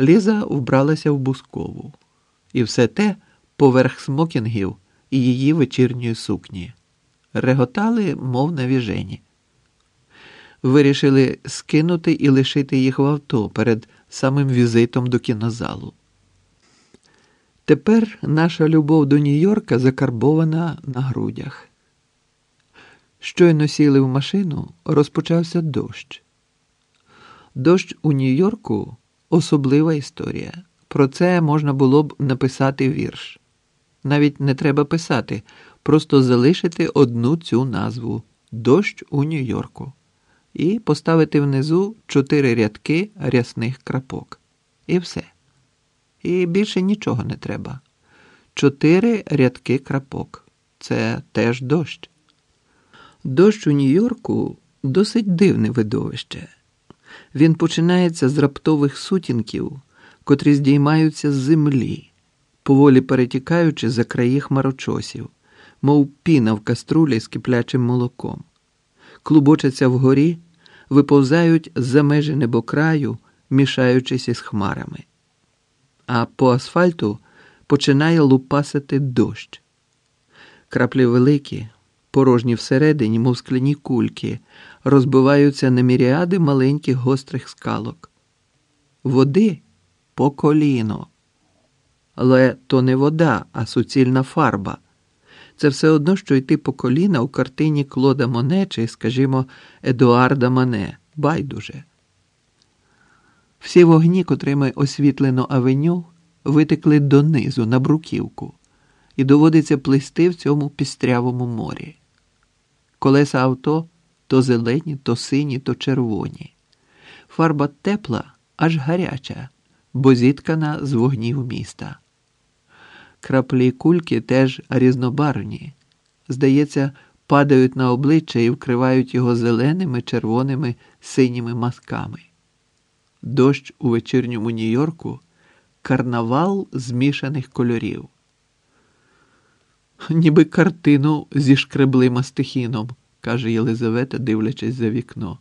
Ліза вбралася в бускову, і все те поверх смокінгів і її вечірньої сукні. Реготали, мов навіжені. Вирішили скинути і лишити їх в авто перед самим візитом до кінозалу. Тепер наша любов до Нью-Йорка закарбована на грудях. Щойно сіли в машину, розпочався дощ. Дощ у Нью-Йорку особлива історія. Про це можна було б написати вірш. Навіть не треба писати, просто залишити одну цю назву Дощ у Нью-Йорку і поставити внизу чотири рядки рясних крапок. І все. І більше нічого не треба. Чотири рядки крапок. Це теж дощ. Дощ у Нью-Йорку досить дивне видовище. Він починається з раптових сутінків, котрі здіймаються з землі, поволі перетікаючи за краї хмарочосів, мов піна в каструлі з киплячим молоком, клубочаться вгорі, виповзають за межі небокраю, мішаючись із хмарами. А по асфальту починає лупасити дощ. Краплі великі, порожні всередині, мов скляні кульки, розбиваються на міріади маленьких гострих скалок. Води по коліно. Але то не вода, а суцільна фарба. Це все одно, що йти по коліна у картині Клода Моне чи, скажімо, Едуарда Мане. Байдуже. Всі вогні, котрими освітлено авеню, витекли донизу на бруківку, і доводиться плисти в цьому пістрявому морі. Колеса авто то зелені, то сині, то червоні. Фарба тепла, аж гаряча, бо зіткана з вогнів міста. Краплі кульки теж різнобарвні. Здається, падають на обличчя і вкривають його зеленими, червоними, синіми масками. Дощ у вечірньому Нью-Йорку карнавал змішаних кольорів. Ніби картину зі зішкребли мастихіном, каже Єлизавета, дивлячись за вікно.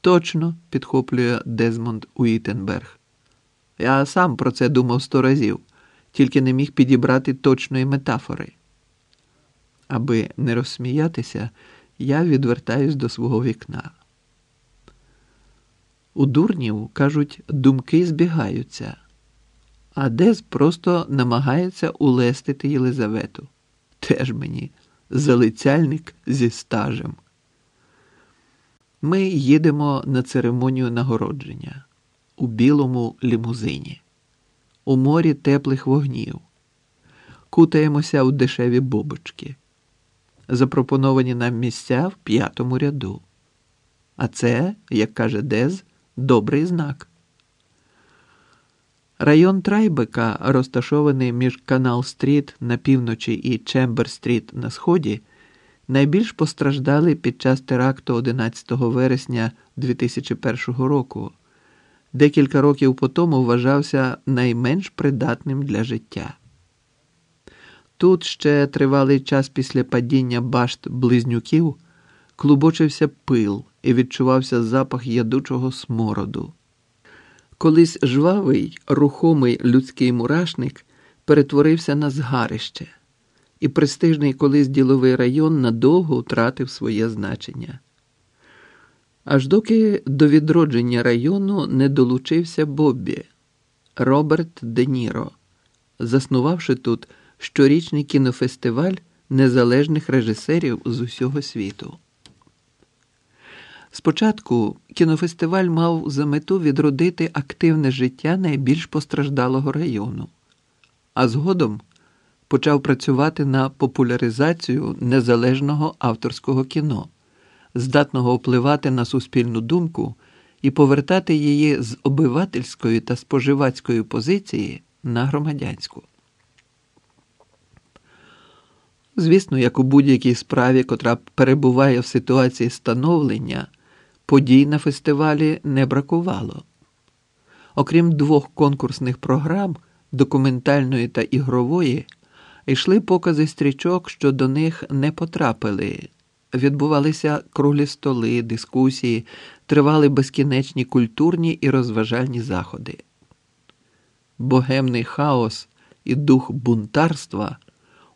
Точно, підхоплює Дезмонд Уітенберг. Я сам про це думав сто разів, тільки не міг підібрати точної метафори. Аби не розсміятися, я відвертаюсь до свого вікна. У дурнів, кажуть, думки збігаються, а Дез просто намагається улестити Єлизавету. Теж мені залицяльник зі стажем. Ми їдемо на церемонію нагородження у білому лімузині, у морі теплих вогнів, кутаємося у дешеві бобочки, запропоновані нам місця в п'ятому ряду. А це, як каже Дез, добрий знак. Район Трайбека, розташований між Канал Стріт на півночі і Чембер Стріт на сході, найбільш постраждали під час теракту 11 вересня 2001 року. Декілька років по тому вважався найменш придатним для життя. Тут ще тривалий час після падіння башт близнюків клубочився пил і відчувався запах ядучого смороду. Колись жвавий, рухомий людський мурашник перетворився на згарище, і престижний колись діловий район надовго втратив своє значення. Аж доки до відродження району не долучився Боббі Роберт Де Ніро, заснувавши тут щорічний кінофестиваль незалежних режисерів з усього світу. Спочатку кінофестиваль мав за мету відродити активне життя найбільш постраждалого району, а згодом почав працювати на популяризацію незалежного авторського кіно, здатного впливати на суспільну думку і повертати її з обивательської та споживацької позиції на громадянську. Звісно, як у будь-якій справі, котра перебуває в ситуації становлення. Подій на фестивалі не бракувало. Окрім двох конкурсних програм, документальної та ігрової, йшли покази стрічок, що до них не потрапили. Відбувалися круглі столи, дискусії, тривали безкінечні культурні і розважальні заходи. богемний хаос і дух бунтарства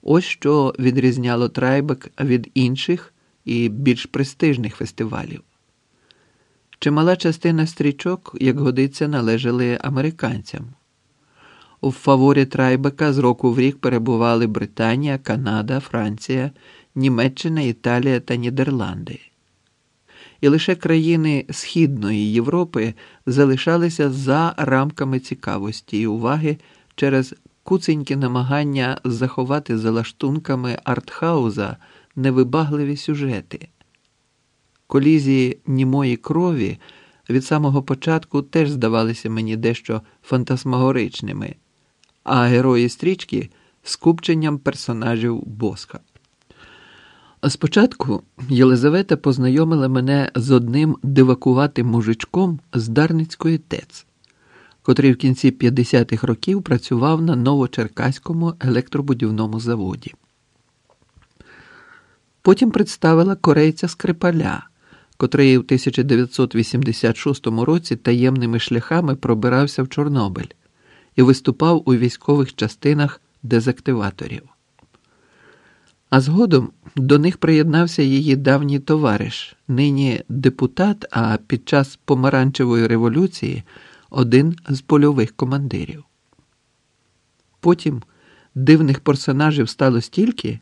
ось що відрізняло Трайбек від інших і більш престижних фестивалів. Чимала частина стрічок, як годиться, належали американцям. У фаворі Трайбека з року в рік перебували Британія, Канада, Франція, Німеччина, Італія та Нідерланди. І лише країни Східної Європи залишалися за рамками цікавості і уваги через куценькі намагання заховати за лаштунками артхауза невибагливі сюжети. Колізії німої крові від самого початку теж здавалися мені дещо фантасмагоричними, а герої стрічки скупченням персонажів Боска. Спочатку Єлизавета познайомила мене з одним дивакуватим мужичком з Дарницької ТЕЦ, котрий в кінці 50-х років працював на Новочеркаському електробудівному заводі. Потім представила корейця Скрипаля, котрий у 1986 році таємними шляхами пробирався в Чорнобиль і виступав у військових частинах дезактиваторів. А згодом до них приєднався її давній товариш, нині депутат, а під час помаранчевої революції один з польових командирів. Потім дивних персонажів стало стільки,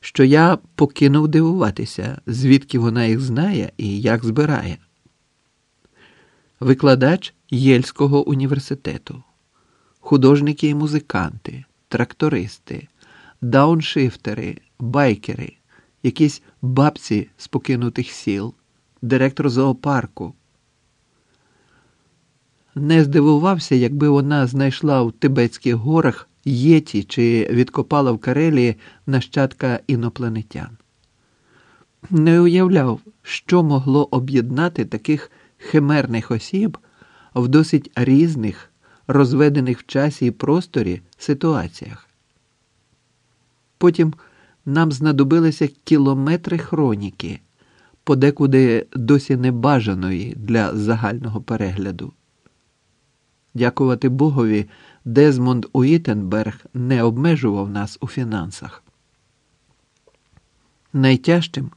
що я покинув дивуватися, звідки вона їх знає і як збирає. Викладач Єльського університету, художники і музиканти, трактористи, дауншифтери, байкери, якісь бабці з покинутих сіл, директор зоопарку. Не здивувався, якби вона знайшла в Тибетських горах єті чи відкопала в Карелії нащадка інопланетян. Не уявляв, що могло об'єднати таких химерних осіб в досить різних, розведених в часі і просторі ситуаціях. Потім нам знадобилися кілометри хроніки, подекуди досі небажаної для загального перегляду. Дякувати Богові, Дезмонд Уітенберг не обмежував нас у фінансах. Найтяжчим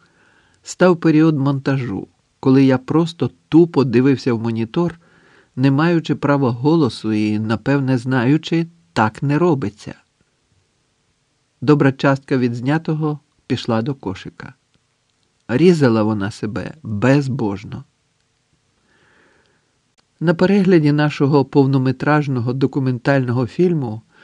став період монтажу, коли я просто тупо дивився в монітор, не маючи права голосу і, напевне, знаючи, так не робиться. Добра частка від знятого пішла до кошика. Різала вона себе безбожно. На перегляді нашого повнометражного документального фільму